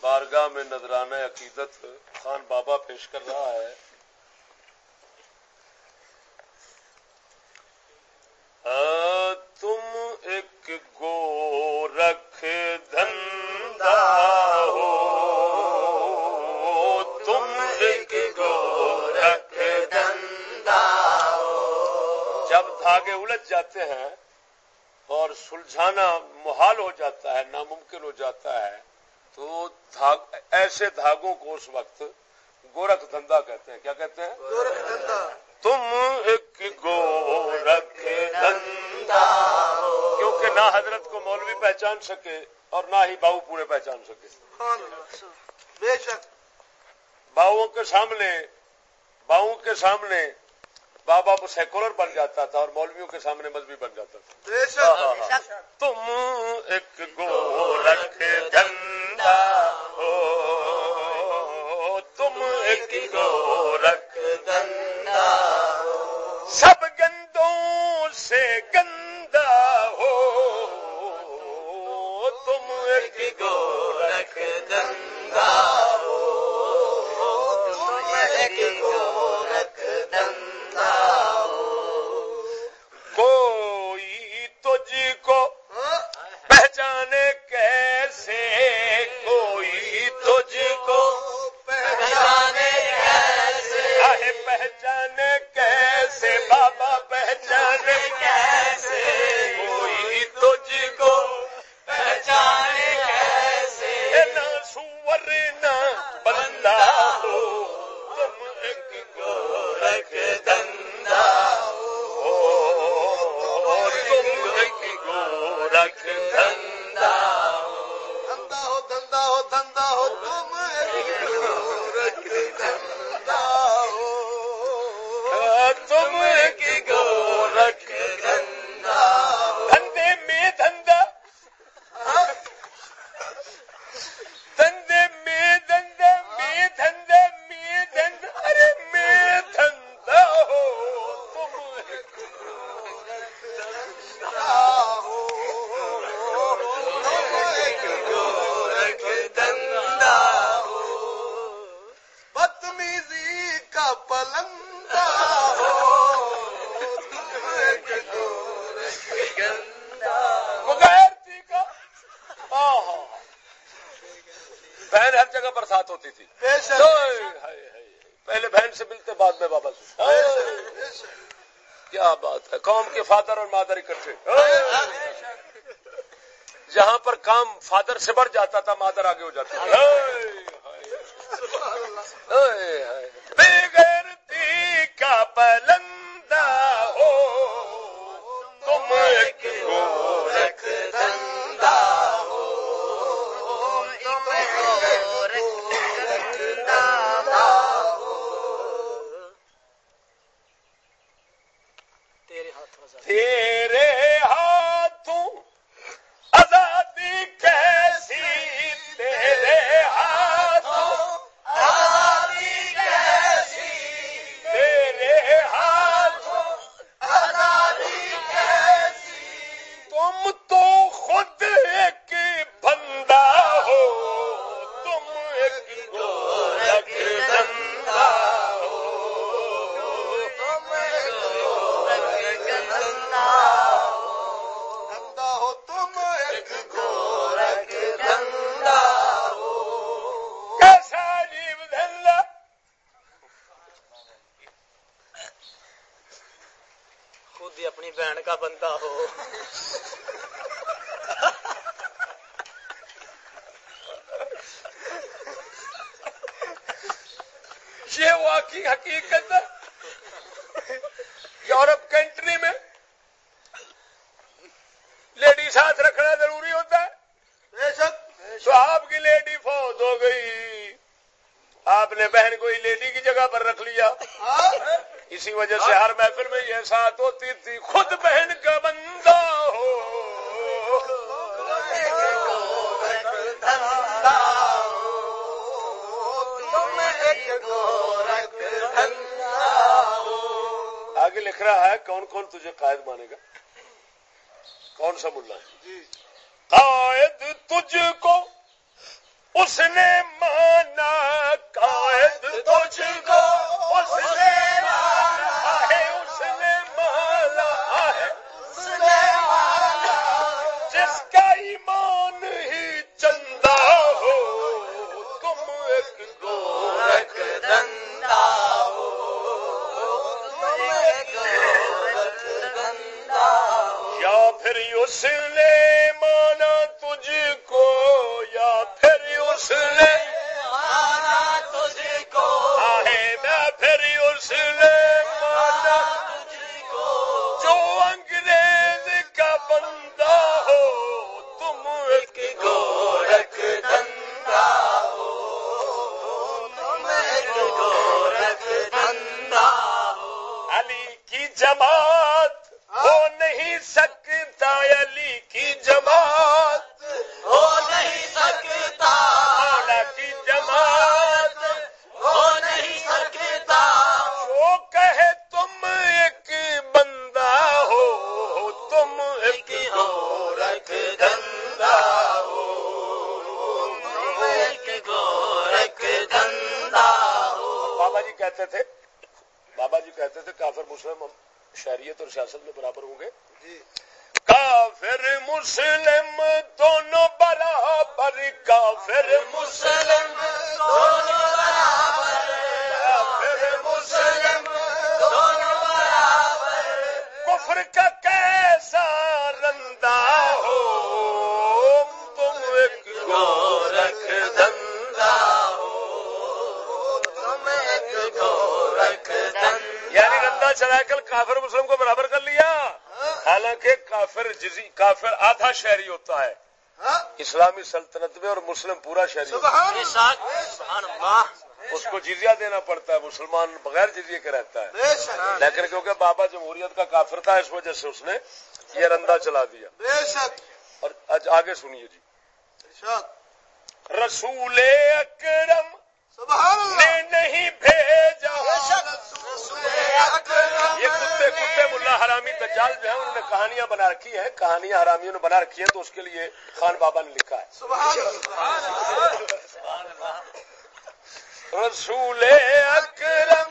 بارگاہ میں نظرانہ عقیدت خان بابا پیش کر رہا ہے۔ تم ایک گورکھ دھندا ہو۔ تم ایک گورکھ دھندا ہو۔ جب دھاگے الجھ جاتے ہیں اور سلجھانا محال ہو جاتا ہے، ناممکن ہو جاتا ہے تو ایسے دھاگوں کو اس وقت گورکھ دھندا کہتے ہیں۔ کیا کہتے ہیں؟ گورکھ دھندا۔ تم ایک گورکھ دھندا کیونکہ نہ حضرت کو مولوی پہچان سکے اور نہ ہی باؤ پورے پہچان سکے۔ بے شک۔ باؤں کے سامنے باؤں کے سامنے بابا سیکولر بن جاتا تھا اور مولویوں کے سامنے مذہبی بن جاتا تھا۔ ہاں، ہاں، ہاں۔ تم ایک گورکھ تم دھندا ہو دھندا ہو تم رکھ دھندا بہن ہر جگہ برسات ہوتی تھی۔ پہلے بہن سے ملتے بعد میں بابا سے۔ کیا بات ہے۔ قوم کے فادر اور مادر اکٹھے۔ جہاں پر کام فادر سے بڑھ جاتا تھا مادر آگے ہو جاتی تھی کا پلندہ میں ایک گورکھ بہن کا بندہ ہو۔ یہ واقعی حقیقت ہے۔ یورپ کنٹری میں لیڈی ساتھ رکھنا ضروری ہوتا ہے۔ بے شک تو آپ کی لیڈی فوت ہو گئی۔ آپ نے بہن کو ہی لیڈی کی جگہ پر رکھ لیا۔ اسی وجہ سے ہر محفل میں یہ ساتھ ہوتی تھی، خود بہن کا بندہ ہو۔ آگے لکھ رہا ہے، کون کون تجھے قائد مانے گا؟ کون سا ملا؟ ہے قائد تجھ کو اس نے مانا، قائد تجھ کو اس نے اس نے مانا ہے۔ جس کا ایمان ہی یا پھر اس نے مانا تجھ کو، یا پھر اس نے کی جماعت ہو نہیں سکتا۔ وہ کہے تم ایک بندہ ہو تم ایک گورکھ دندا گورکھ دندا بابا جی کہتے تھے بابا جی کہتے تھے کافر مسلم شہریت اور سیاست میں برابر ہوں گے۔ جی۔ کافر مسلم دونوں برابر کافر مسلم چلا کر کافر مسلم کو برابر کر لیا۔ حالانکہ کافر جزی کافر آدھا شہری ہوتا ہے۔ اسلامی سلطنت میں اور مسلم پورا شہری ہوتا ہے۔ اس کو جزیہ دینا پڑتا ہے مسلمان بغیر جزیے کے رہتا ہے۔ لیکن کیونکہ بابا جمہوریت کا کافر تھا اس وجہ سے اس نے یہ رندہ چلا دیا۔ بے شک۔ اور آج آگے سنیے جی۔ رسول اکرم سبحان نے اللہ نہیں بھیجا۔ کتے کتے ملا حرامی دجال جو ہے انہوں نے کہانیاں بنا رکھی ہیں۔ کہانیاں حرامیوں نے بنا رکھی ہیں تو اس کے لیے خان بابا نے لکھا ہے۔ رسول اکرم